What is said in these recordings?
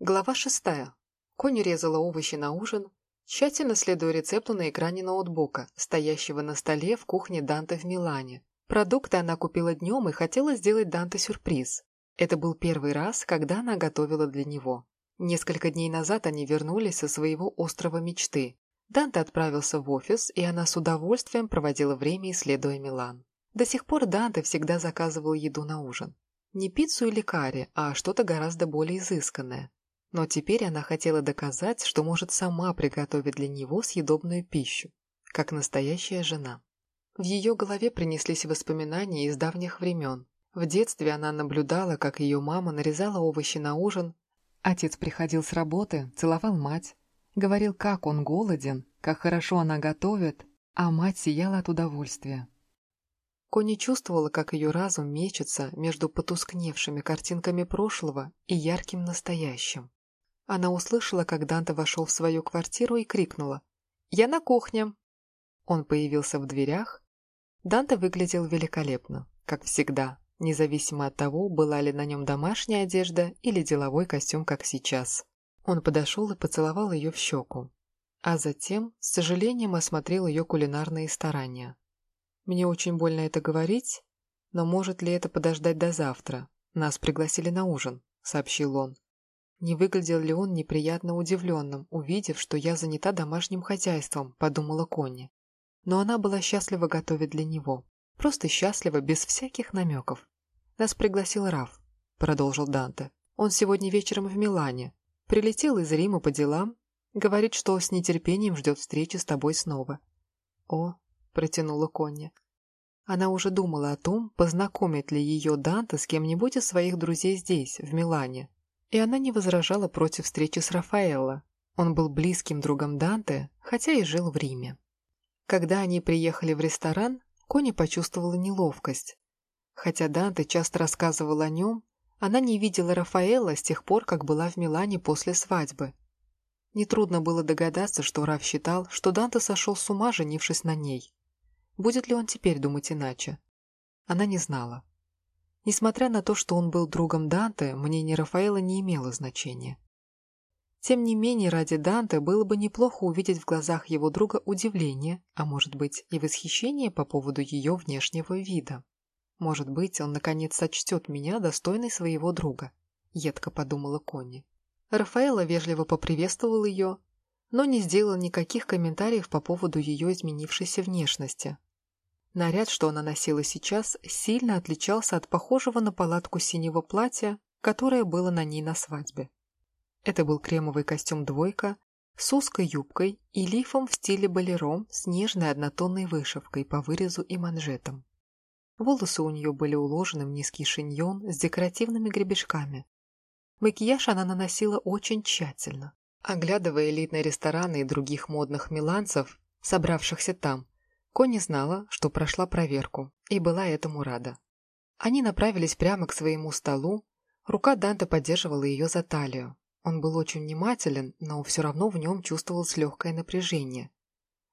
Глава шестая. Кони резала овощи на ужин, тщательно следуя рецепту на экране ноутбука, стоящего на столе в кухне Данте в Милане. Продукты она купила днем и хотела сделать Данте сюрприз. Это был первый раз, когда она готовила для него. Несколько дней назад они вернулись со своего острова мечты. Данте отправился в офис, и она с удовольствием проводила время, исследуя Милан. До сих пор Данте всегда заказывал еду на ужин. Не пиццу или карри, а что-то гораздо более изысканное. Но теперь она хотела доказать, что может сама приготовить для него съедобную пищу, как настоящая жена. В ее голове принеслись воспоминания из давних времен. В детстве она наблюдала, как ее мама нарезала овощи на ужин. Отец приходил с работы, целовал мать, говорил, как он голоден, как хорошо она готовит, а мать сияла от удовольствия. Кони чувствовала, как ее разум мечется между потускневшими картинками прошлого и ярким настоящим. Она услышала, как Данте вошел в свою квартиру и крикнула «Я на кухне!». Он появился в дверях. Данте выглядел великолепно, как всегда, независимо от того, была ли на нем домашняя одежда или деловой костюм, как сейчас. Он подошел и поцеловал ее в щеку, а затем с сожалением осмотрел ее кулинарные старания. Мне очень больно это говорить, но может ли это подождать до завтра? Нас пригласили на ужин, сообщил он. Не выглядел ли он неприятно удивленным, увидев, что я занята домашним хозяйством, подумала Конни. Но она была счастлива готовить для него. Просто счастлива, без всяких намеков. Нас пригласил Раф, продолжил Данте. Он сегодня вечером в Милане. Прилетел из Рима по делам. Говорит, что с нетерпением ждет встречи с тобой снова. О, протянула Конни. Она уже думала о том, познакомит ли ее Данте с кем-нибудь из своих друзей здесь, в Милане. И она не возражала против встречи с Рафаэлло. Он был близким другом Данте, хотя и жил в Риме. Когда они приехали в ресторан, Конни почувствовала неловкость. Хотя Данте часто рассказывал о нем, она не видела Рафаэла с тех пор, как была в Милане после свадьбы. Нетрудно было догадаться, что Раф считал, что Данте сошел с ума, женившись на ней. Будет ли он теперь думать иначе? Она не знала. Несмотря на то, что он был другом Данте, мнение Рафаэла не имело значения. Тем не менее, ради Данте было бы неплохо увидеть в глазах его друга удивление, а может быть и восхищение по поводу ее внешнего вида. Может быть, он наконец сочтет меня достойной своего друга, едко подумала Конни. Рафаэла вежливо поприветствовал ее, но не сделал никаких комментариев по поводу ее изменившейся внешности, Наряд, что она носила сейчас, сильно отличался от похожего на палатку синего платья, которое было на ней на свадьбе. Это был кремовый костюм «двойка» с узкой юбкой и лифом в стиле болеро с нежной однотонной вышивкой по вырезу и манжетам. Волосы у нее были уложены в низкий шиньон с декоративными гребешками. Макияж она наносила очень тщательно. Оглядывая элитные рестораны и других модных миланцев, собравшихся там, Кони знала, что прошла проверку, и была этому рада. Они направились прямо к своему столу, рука Данте поддерживала ее за талию. Он был очень внимателен, но все равно в нем чувствовалось легкое напряжение.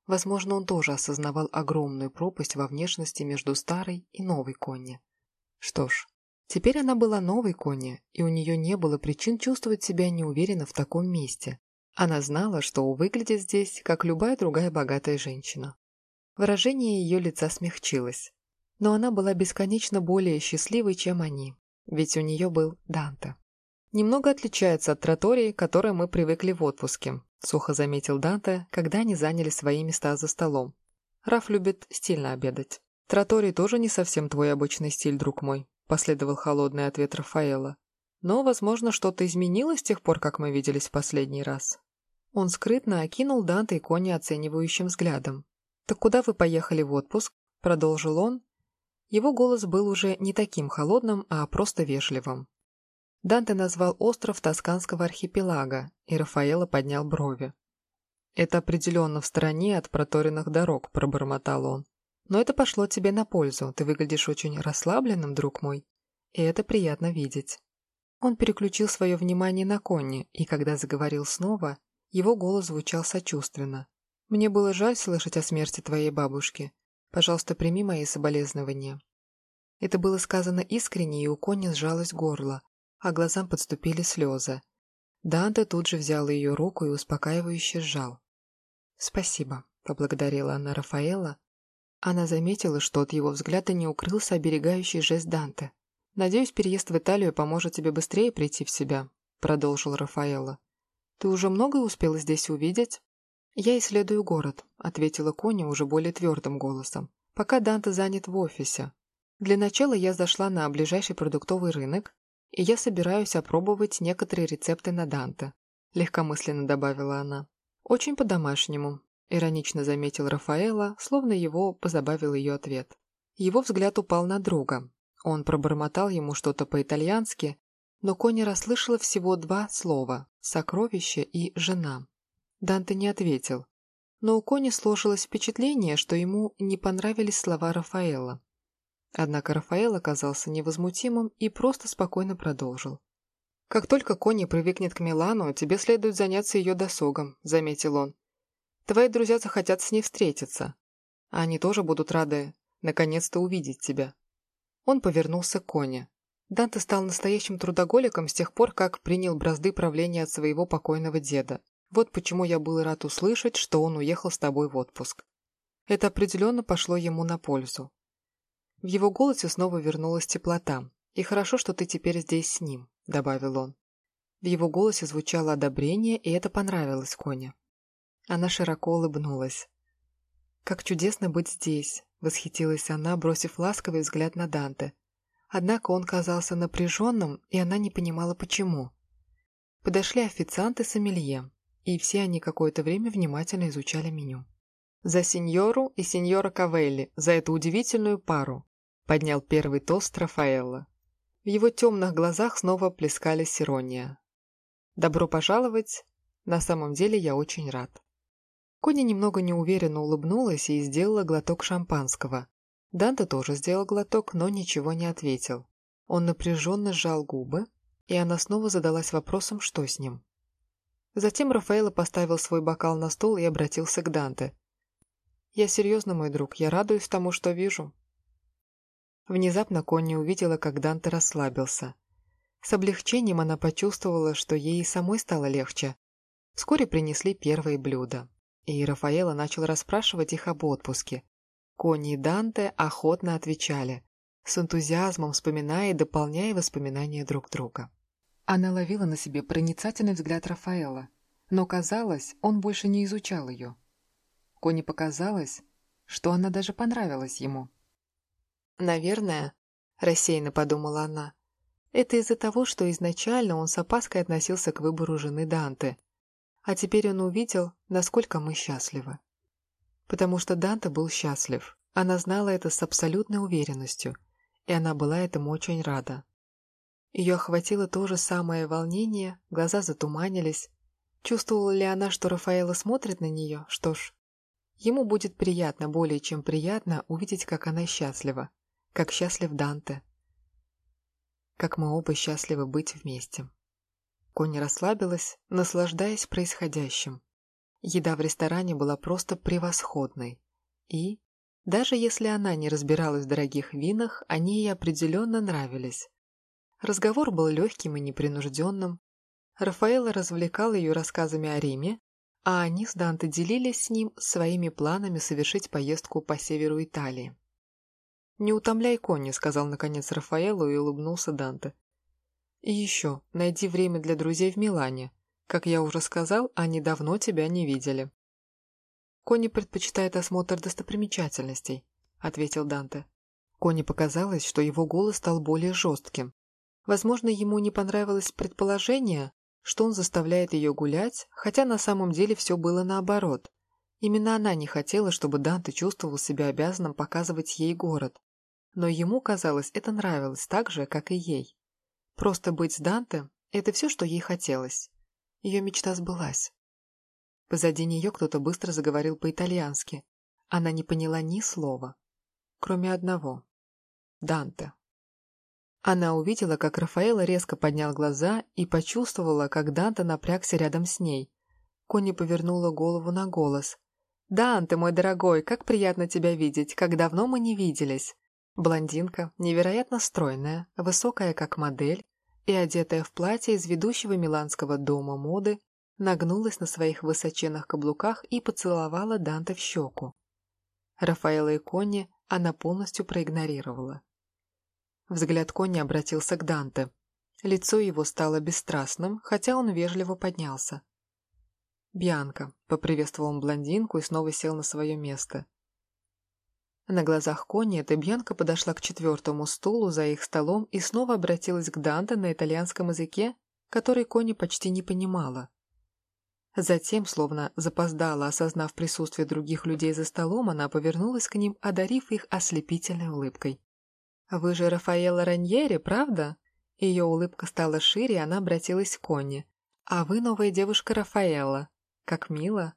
Возможно, он тоже осознавал огромную пропасть во внешности между старой и новой Конни. Что ж, теперь она была новой Конни, и у нее не было причин чувствовать себя неуверенно в таком месте. Она знала, что выглядит здесь, как любая другая богатая женщина. Выражение ее лица смягчилось. Но она была бесконечно более счастливой, чем они, ведь у нее был Данте. «Немного отличается от тротории, к которой мы привыкли в отпуске», сухо заметил Данте, когда они заняли свои места за столом. «Раф любит стильно обедать. Троторий тоже не совсем твой обычный стиль, друг мой», последовал холодный ответ Рафаэла. «Но, возможно, что-то изменилось с тех пор, как мы виделись в последний раз». Он скрытно окинул Данте и Кони оценивающим взглядом, «Так куда вы поехали в отпуск?» — продолжил он. Его голос был уже не таким холодным, а просто вежливым. Данте назвал остров Тосканского архипелага, и Рафаэло поднял брови. «Это определенно в стороне от проторенных дорог», — пробормотал он. «Но это пошло тебе на пользу. Ты выглядишь очень расслабленным, друг мой. И это приятно видеть». Он переключил свое внимание на Конни, и когда заговорил снова, его голос звучал сочувственно. Мне было жаль слышать о смерти твоей бабушки. Пожалуйста, прими мои соболезнования». Это было сказано искренне, и у Кони сжалось горло, а глазам подступили слезы. Данте тут же взял ее руку и успокаивающе сжал. «Спасибо», — поблагодарила она Рафаэла. Она заметила, что от его взгляда не укрылся оберегающий жест Данте. «Надеюсь, переезд в Италию поможет тебе быстрее прийти в себя», — продолжил Рафаэла. «Ты уже многое успела здесь увидеть?» «Я исследую город», — ответила Коня уже более твердым голосом. «Пока Данте занят в офисе. Для начала я зашла на ближайший продуктовый рынок, и я собираюсь опробовать некоторые рецепты на Данте», — легкомысленно добавила она. «Очень по-домашнему», — иронично заметил Рафаэла, словно его позабавил ее ответ. Его взгляд упал на друга. Он пробормотал ему что-то по-итальянски, но Коня расслышала всего два слова «сокровище» и «жена». Данте не ответил. Но у Кони сложилось впечатление, что ему не понравились слова Рафаэла. Однако Рафаэл оказался невозмутимым и просто спокойно продолжил. «Как только Кони привыкнет к Милану, тебе следует заняться ее досугом», — заметил он. «Твои друзья захотят с ней встретиться. они тоже будут рады наконец-то увидеть тебя». Он повернулся к Коне. Данте стал настоящим трудоголиком с тех пор, как принял бразды правления от своего покойного деда. Вот почему я был рад услышать, что он уехал с тобой в отпуск. Это определенно пошло ему на пользу. В его голосе снова вернулась теплота. «И хорошо, что ты теперь здесь с ним», — добавил он. В его голосе звучало одобрение, и это понравилось Коне. Она широко улыбнулась. «Как чудесно быть здесь!» — восхитилась она, бросив ласковый взгляд на Данте. Однако он казался напряженным, и она не понимала, почему. Подошли официанты с сомелье и все они какое-то время внимательно изучали меню. «За сеньору и сеньора Кавелли, за эту удивительную пару!» — поднял первый тост Рафаэлло. В его темных глазах снова плескалась ирония. «Добро пожаловать! На самом деле я очень рад». Коня немного неуверенно улыбнулась и сделала глоток шампанского. Данте тоже сделал глоток, но ничего не ответил. Он напряженно сжал губы, и она снова задалась вопросом, что с ним. Затем Рафаэло поставил свой бокал на стол и обратился к Данте. «Я серьезно, мой друг, я радуюсь тому, что вижу». Внезапно Конни увидела, как Данте расслабился. С облегчением она почувствовала, что ей и самой стало легче. Вскоре принесли первые блюда, и Рафаэло начал расспрашивать их об отпуске. Конни и Данте охотно отвечали, с энтузиазмом вспоминая и дополняя воспоминания друг друга. Она ловила на себе проницательный взгляд Рафаэла, но, казалось, он больше не изучал ее. Коне показалось, что она даже понравилась ему. «Наверное», — рассеянно подумала она, — «это из-за того, что изначально он с опаской относился к выбору жены Данте, а теперь он увидел, насколько мы счастливы. Потому что Данте был счастлив, она знала это с абсолютной уверенностью, и она была этому очень рада. Ее охватило то же самое волнение, глаза затуманились. Чувствовала ли она, что Рафаэла смотрит на нее? Что ж, ему будет приятно, более чем приятно, увидеть, как она счастлива, как счастлив Данте, как мы оба счастливы быть вместе. Кони расслабилась, наслаждаясь происходящим. Еда в ресторане была просто превосходной. И, даже если она не разбиралась в дорогих винах, они ей определенно нравились. Разговор был легким и непринужденным. Рафаэла развлекал ее рассказами о Риме, а они с Данте делились с ним своими планами совершить поездку по северу Италии. «Не утомляй кони», — сказал наконец Рафаэлу и улыбнулся Данте. «И еще, найди время для друзей в Милане. Как я уже сказал, они давно тебя не видели». «Кони предпочитает осмотр достопримечательностей», — ответил Данте. Кони показалось, что его голос стал более жестким. Возможно, ему не понравилось предположение, что он заставляет ее гулять, хотя на самом деле все было наоборот. Именно она не хотела, чтобы Данте чувствовал себя обязанным показывать ей город. Но ему, казалось, это нравилось так же, как и ей. Просто быть с Данте – это все, что ей хотелось. Ее мечта сбылась. Позади нее кто-то быстро заговорил по-итальянски. Она не поняла ни слова, кроме одного – Данте. Она увидела, как Рафаэла резко поднял глаза и почувствовала, как Данте напрягся рядом с ней. Конни повернула голову на голос. «Данте, мой дорогой, как приятно тебя видеть, как давно мы не виделись!» Блондинка, невероятно стройная, высокая как модель, и, одетая в платье из ведущего миланского дома моды, нагнулась на своих высоченных каблуках и поцеловала Данте в щеку. Рафаэла и Конни она полностью проигнорировала. Взгляд Конни обратился к Данте. Лицо его стало бесстрастным, хотя он вежливо поднялся. «Бьянка», — поприветствовал он блондинку и снова сел на свое место. На глазах Конни эта Бьянка подошла к четвертому стулу за их столом и снова обратилась к Данте на итальянском языке, который Конни почти не понимала. Затем, словно запоздала, осознав присутствие других людей за столом, она повернулась к ним, одарив их ослепительной улыбкой. «Вы же Рафаэла Раньери, правда?» Ее улыбка стала шире, она обратилась к Конни. «А вы новая девушка Рафаэла. Как мило!»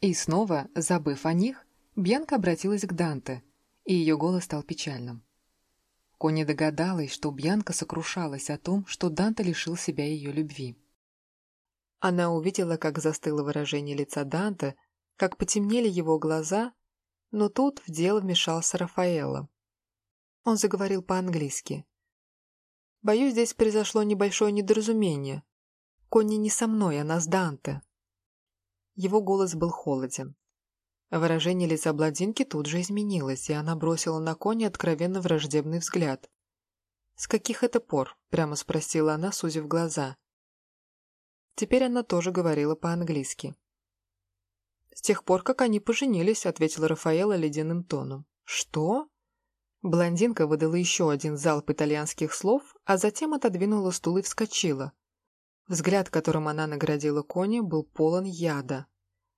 И снова, забыв о них, Бьянка обратилась к Данте, и ее голос стал печальным. Конни догадалась, что Бьянка сокрушалась о том, что Данте лишил себя ее любви. Она увидела, как застыло выражение лица Данте, как потемнели его глаза, но тут в дело вмешался Рафаэло. Он заговорил по-английски. «Боюсь, здесь произошло небольшое недоразумение. Конни не со мной, она с Данте». Его голос был холоден. Выражение лица блондинки тут же изменилось, и она бросила на Конни откровенно враждебный взгляд. «С каких это пор?» — прямо спросила она, сузив глаза. Теперь она тоже говорила по-английски. «С тех пор, как они поженились», — ответила Рафаэла ледяным тоном. «Что?» Блондинка выдала еще один залп итальянских слов, а затем отодвинула стул и вскочила. Взгляд, которым она наградила Кони, был полон яда.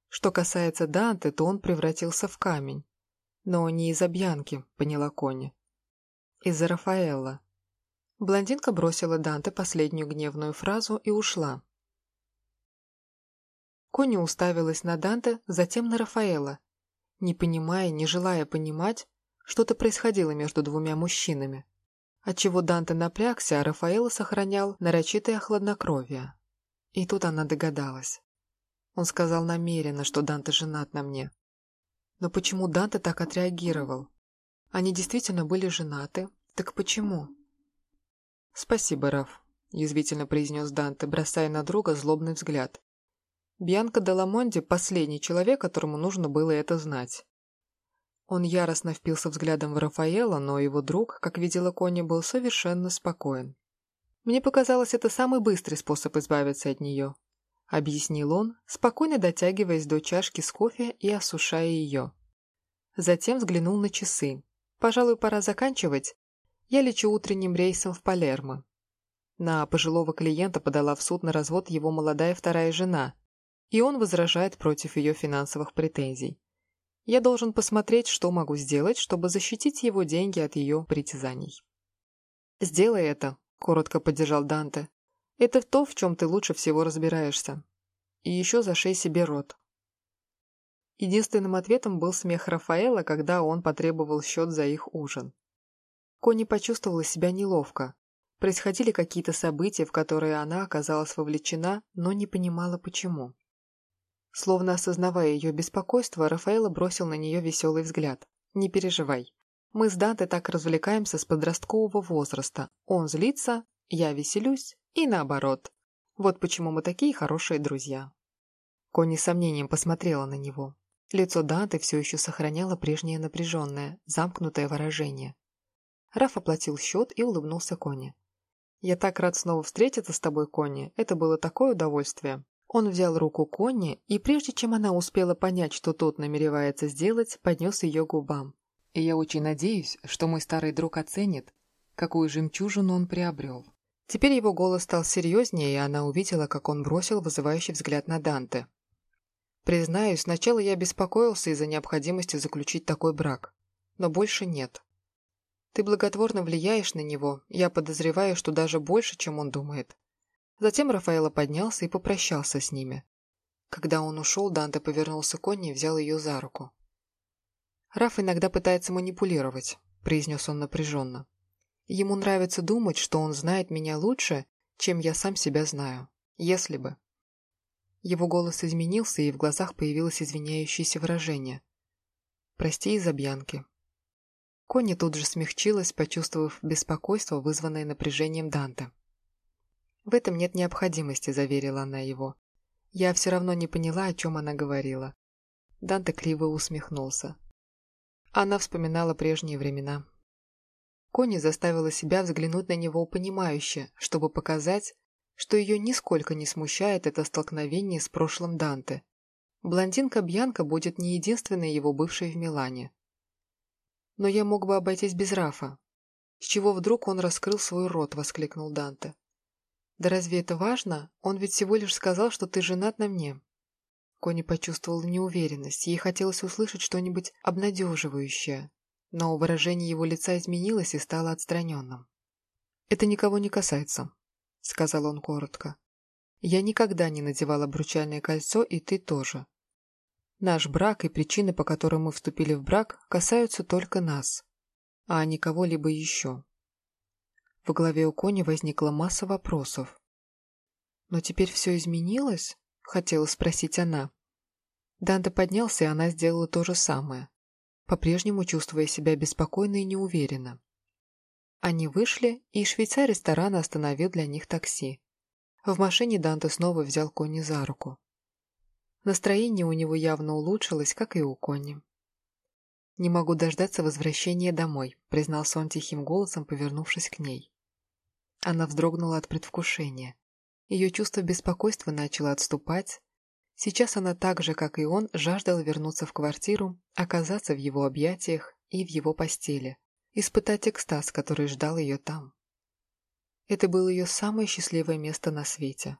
Что касается Данте, то он превратился в камень. Но не из-за Бьянки, поняла Кони. Из-за Рафаэлла. Блондинка бросила Данте последнюю гневную фразу и ушла. Кони уставилась на Данте, затем на Рафаэла. Не понимая, не желая понимать, что-то происходило между двумя мужчинами. Отчего Данте напрягся, а Рафаэла сохранял нарочитое хладнокровие. И тут она догадалась. Он сказал намеренно, что Данте женат на мне. Но почему Данте так отреагировал? Они действительно были женаты, так почему? «Спасибо, Раф», — язвительно произнес Данте, бросая на друга злобный взгляд. Бьянка де Ламонди – последний человек, которому нужно было это знать. Он яростно впился взглядом в Рафаэла, но его друг, как видела Кони, был совершенно спокоен. «Мне показалось, это самый быстрый способ избавиться от нее», — объяснил он, спокойно дотягиваясь до чашки с кофе и осушая ее. Затем взглянул на часы. «Пожалуй, пора заканчивать. Я лечу утренним рейсом в Палермо». На пожилого клиента подала в суд на развод его молодая вторая жена, и он возражает против ее финансовых претензий. Я должен посмотреть, что могу сделать, чтобы защитить его деньги от ее притязаний. «Сделай это», — коротко поддержал Данте. «Это то, в чем ты лучше всего разбираешься. И еще зашей себе рот». Единственным ответом был смех Рафаэла, когда он потребовал счет за их ужин. Кони почувствовала себя неловко. Происходили какие-то события, в которые она оказалась вовлечена, но не понимала, почему. Словно осознавая ее беспокойство, Рафаэла бросил на нее веселый взгляд. «Не переживай. Мы с Данте так развлекаемся с подросткового возраста. Он злится, я веселюсь, и наоборот. Вот почему мы такие хорошие друзья». Кони с сомнением посмотрела на него. Лицо Данте все еще сохраняло прежнее напряженное, замкнутое выражение. Раф оплатил счет и улыбнулся Кони. «Я так рад снова встретиться с тобой, Кони. Это было такое удовольствие. Он взял руку Конни, и прежде чем она успела понять, что тот намеревается сделать, поднес ее губам. И я очень надеюсь, что мой старый друг оценит, какую жемчужину он приобрел. Теперь его голос стал серьезнее, и она увидела, как он бросил вызывающий взгляд на Данте. «Признаюсь, сначала я беспокоился из-за необходимости заключить такой брак, но больше нет. Ты благотворно влияешь на него, я подозреваю, что даже больше, чем он думает. Затем Рафаэло поднялся и попрощался с ними. Когда он ушел, Данте повернулся к Конни и взял ее за руку. «Раф иногда пытается манипулировать», — произнес он напряженно. «Ему нравится думать, что он знает меня лучше, чем я сам себя знаю. Если бы». Его голос изменился, и в глазах появилось извиняющееся выражение. «Прости из-за Бьянки». Конни тут же смягчилась, почувствовав беспокойство, вызванное напряжением Данте. В этом нет необходимости, заверила она его. Я все равно не поняла, о чем она говорила. Данте криво усмехнулся. Она вспоминала прежние времена. Кони заставила себя взглянуть на него понимающе, чтобы показать, что ее нисколько не смущает это столкновение с прошлым Данте. Блондинка Бьянка будет не единственной его бывшей в Милане. Но я мог бы обойтись без Рафа. С чего вдруг он раскрыл свой рот, воскликнул Данте. Да разве это важно? Он ведь всего лишь сказал, что ты женат на мне. Кони почувствовала неуверенность, ей хотелось услышать что-нибудь обнадеживающее, но выражение его лица изменилось и стало отстраненным. «Это никого не касается», — сказал он коротко. «Я никогда не надевала обручальное кольцо, и ты тоже. Наш брак и причины, по которым мы вступили в брак, касаются только нас, а не кого-либо еще». В голове у Кони возникла масса вопросов. «Но теперь все изменилось?» хотела спросить она. Данте поднялся, и она сделала то же самое, по-прежнему чувствуя себя беспокойно и неуверенно. Они вышли, и швейцар ресторана остановил для них такси. В машине Данте снова взял Конни за руку. Настроение у него явно улучшилось, как и у Конни. «Не могу дождаться возвращения домой», — признался он тихим голосом, повернувшись к ней. Она вздрогнула от предвкушения. Ее чувство беспокойства начало отступать. Сейчас она так же, как и он, жаждала вернуться в квартиру, оказаться в его объятиях и в его постели, испытать экстаз, который ждал ее там. Это было ее самое счастливое место на свете.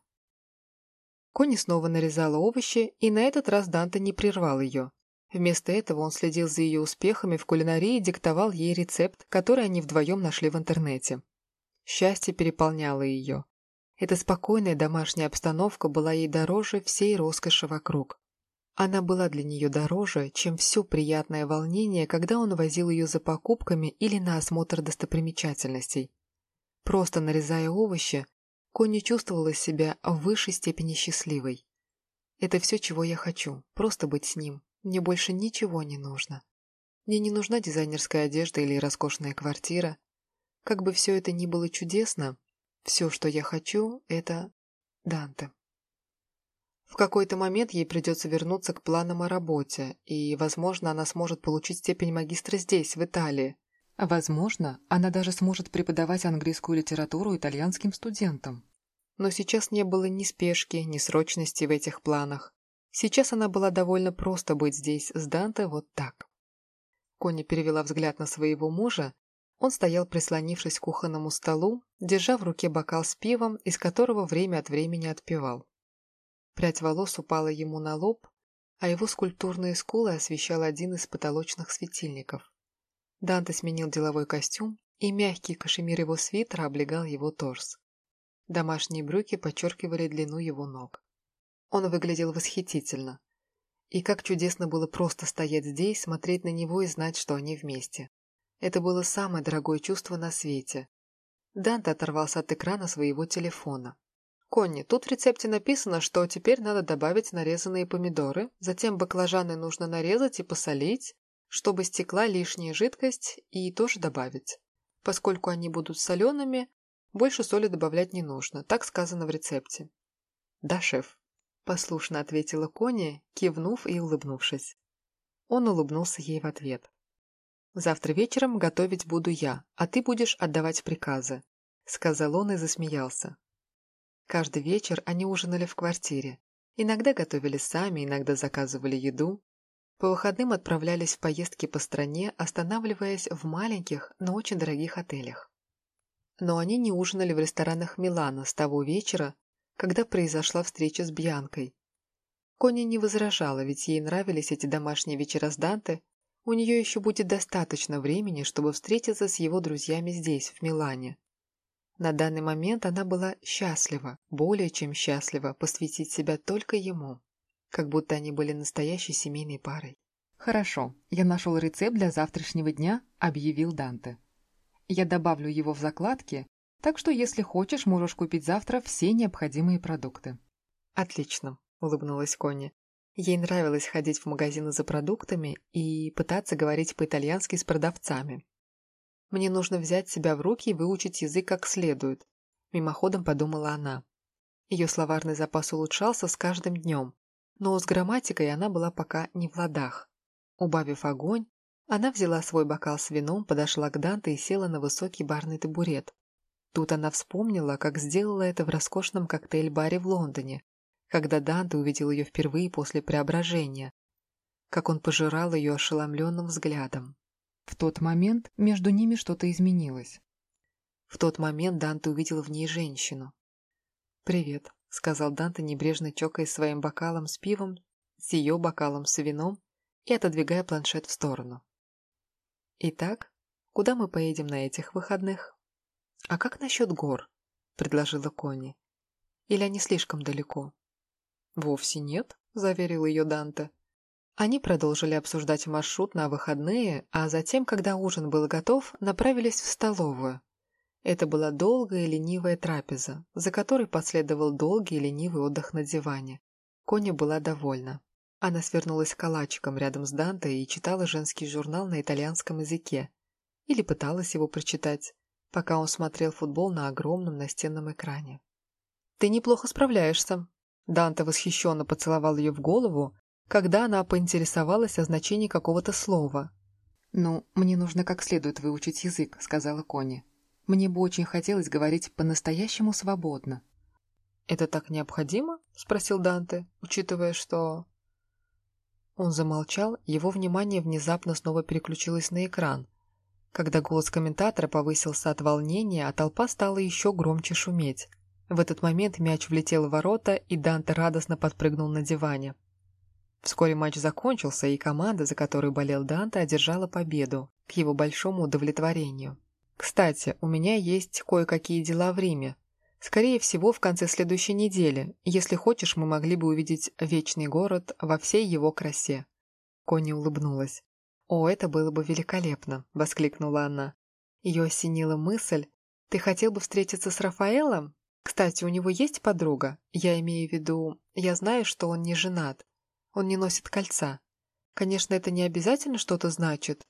Кони снова нарезала овощи, и на этот раз Данте не прервал ее. Вместо этого он следил за ее успехами в кулинарии и диктовал ей рецепт, который они вдвоем нашли в интернете. Счастье переполняло ее. Эта спокойная домашняя обстановка была ей дороже всей роскоши вокруг. Она была для нее дороже, чем все приятное волнение, когда он возил ее за покупками или на осмотр достопримечательностей. Просто нарезая овощи, Конни чувствовала себя в высшей степени счастливой. «Это все, чего я хочу, просто быть с ним. Мне больше ничего не нужно. Мне не нужна дизайнерская одежда или роскошная квартира. Как бы все это ни было чудесно, все, что я хочу, это Данте. В какой-то момент ей придется вернуться к планам о работе, и, возможно, она сможет получить степень магистра здесь, в Италии. Возможно, она даже сможет преподавать английскую литературу итальянским студентам. Но сейчас не было ни спешки, ни срочности в этих планах. Сейчас она была довольно просто быть здесь с Данте вот так. Коня перевела взгляд на своего мужа он стоял, прислонившись к кухонному столу, держа в руке бокал с пивом, из которого время от времени отпивал. Прядь волос упала ему на лоб, а его скульптурные скулы освещал один из потолочных светильников. Данте сменил деловой костюм, и мягкий кашемир его свитера облегал его торс. Домашние брюки подчеркивали длину его ног. Он выглядел восхитительно. И как чудесно было просто стоять здесь, смотреть на него и знать, что они вместе. Это было самое дорогое чувство на свете. Данте оторвался от экрана своего телефона. «Конни, тут в рецепте написано, что теперь надо добавить нарезанные помидоры, затем баклажаны нужно нарезать и посолить, чтобы стекла лишняя жидкость, и тоже добавить. Поскольку они будут солеными, больше соли добавлять не нужно, так сказано в рецепте». «Да, шеф», – послушно ответила Конни, кивнув и улыбнувшись. Он улыбнулся ей в ответ. «Завтра вечером готовить буду я, а ты будешь отдавать приказы», — сказал он и засмеялся. Каждый вечер они ужинали в квартире. Иногда готовили сами, иногда заказывали еду. По выходным отправлялись в поездки по стране, останавливаясь в маленьких, но очень дорогих отелях. Но они не ужинали в ресторанах Милана с того вечера, когда произошла встреча с Бьянкой. Коня не возражала, ведь ей нравились эти домашние вечера с Данте, у нее еще будет достаточно времени, чтобы встретиться с его друзьями здесь, в Милане. На данный момент она была счастлива, более чем счастлива, посвятить себя только ему, как будто они были настоящей семейной парой. «Хорошо, я нашел рецепт для завтрашнего дня», — объявил Данте. «Я добавлю его в закладки, так что, если хочешь, можешь купить завтра все необходимые продукты». «Отлично», — улыбнулась Конни. Ей нравилось ходить в магазины за продуктами и пытаться говорить по-итальянски с продавцами. Мне нужно взять себя в руки и выучить язык как следует. Мимоходом подумала она. Ее словарный запас улучшался с каждым днем, но с грамматикой она была пока не в ладах. Убавив огонь, она взяла свой бокал с вином, подошла к Данте и села на высокий барный табурет. Тут она вспомнила, как сделала это в роскошном коктейль-баре в Лондоне, когда Данте увидел ее впервые после преображения, как он пожирал ее ошеломленным взглядом. В тот момент между ними что-то изменилось. В тот момент Данте увидел в ней женщину. «Привет», — сказал Данте, небрежно чокаясь своим бокалом с пивом, с ее бокалом с вином и отодвигая планшет в сторону. «Итак, куда мы поедем на этих выходных?» «А как насчет гор?» — предложила Конни. «Или они слишком далеко?» «Вовсе нет», — заверил ее Данте. Они продолжили обсуждать маршрут на выходные, а затем, когда ужин был готов, направились в столовую. Это была долгая и ленивая трапеза, за которой последовал долгий и ленивый отдых на диване. Коня была довольна. Она свернулась калачиком рядом с Данте и читала женский журнал на итальянском языке. Или пыталась его прочитать, пока он смотрел футбол на огромном настенном экране. «Ты неплохо справляешься», Данте восхищенно поцеловал ее в голову, когда она поинтересовалась о значении какого-то слова. «Ну, мне нужно как следует выучить язык», — сказала Кони. «Мне бы очень хотелось говорить по-настоящему свободно». «Это так необходимо?» — спросил Данте, учитывая, что... Он замолчал, его внимание внезапно снова переключилось на экран. Когда голос комментатора повысился от волнения, а толпа стала еще громче шуметь. В этот момент мяч влетел в ворота, и Данте радостно подпрыгнул на диване. Вскоре матч закончился, и команда, за которую болел Данте, одержала победу, к его большому удовлетворению. «Кстати, у меня есть кое-какие дела в Риме. Скорее всего, в конце следующей недели. Если хочешь, мы могли бы увидеть Вечный город во всей его красе». Конни улыбнулась. «О, это было бы великолепно!» — воскликнула она. Ее осенила мысль. «Ты хотел бы встретиться с Рафаэлом?» Кстати, у него есть подруга? Я имею в виду, я знаю, что он не женат. Он не носит кольца. Конечно, это не обязательно что-то значит.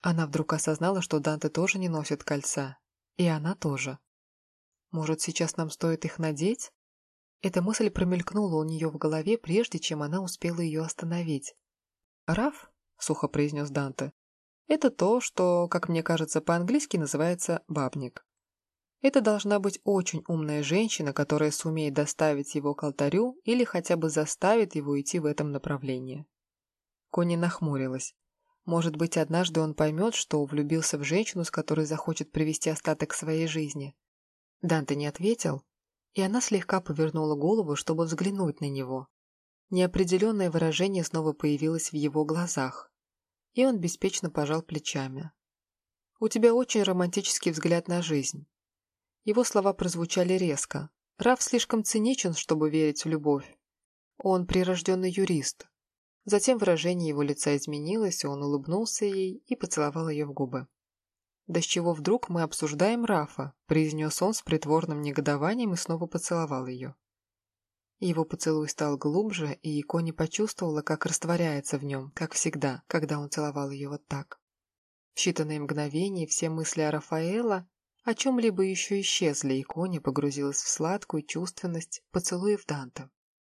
Она вдруг осознала, что Данте тоже не носит кольца. И она тоже. Может, сейчас нам стоит их надеть? Эта мысль промелькнула у нее в голове, прежде чем она успела ее остановить. «Раф», — сухо произнес Данте, — «это то, что, как мне кажется, по-английски называется бабник. Это должна быть очень умная женщина, которая сумеет доставить его к алтарю или хотя бы заставит его идти в этом направлении. Кони нахмурилась. Может быть, однажды он поймет, что влюбился в женщину, с которой захочет провести остаток своей жизни. Данте не ответил, и она слегка повернула голову, чтобы взглянуть на него. Неопределенное выражение снова появилось в его глазах, и он беспечно пожал плечами. «У тебя очень романтический взгляд на жизнь. Его слова прозвучали резко. Раф слишком циничен, чтобы верить в любовь. Он прирожденный юрист. Затем выражение его лица изменилось, он улыбнулся ей и поцеловал ее в губы. «Да с чего вдруг мы обсуждаем Рафа?» – произнес он с притворным негодованием и снова поцеловал ее. Его поцелуй стал глубже, и Кони почувствовала, как растворяется в нем, как всегда, когда он целовал ее вот так. В считанные мгновения все мысли о Рафаэла о чем-либо еще исчезли, и Коня погрузилась в сладкую чувственность поцелуев Данта.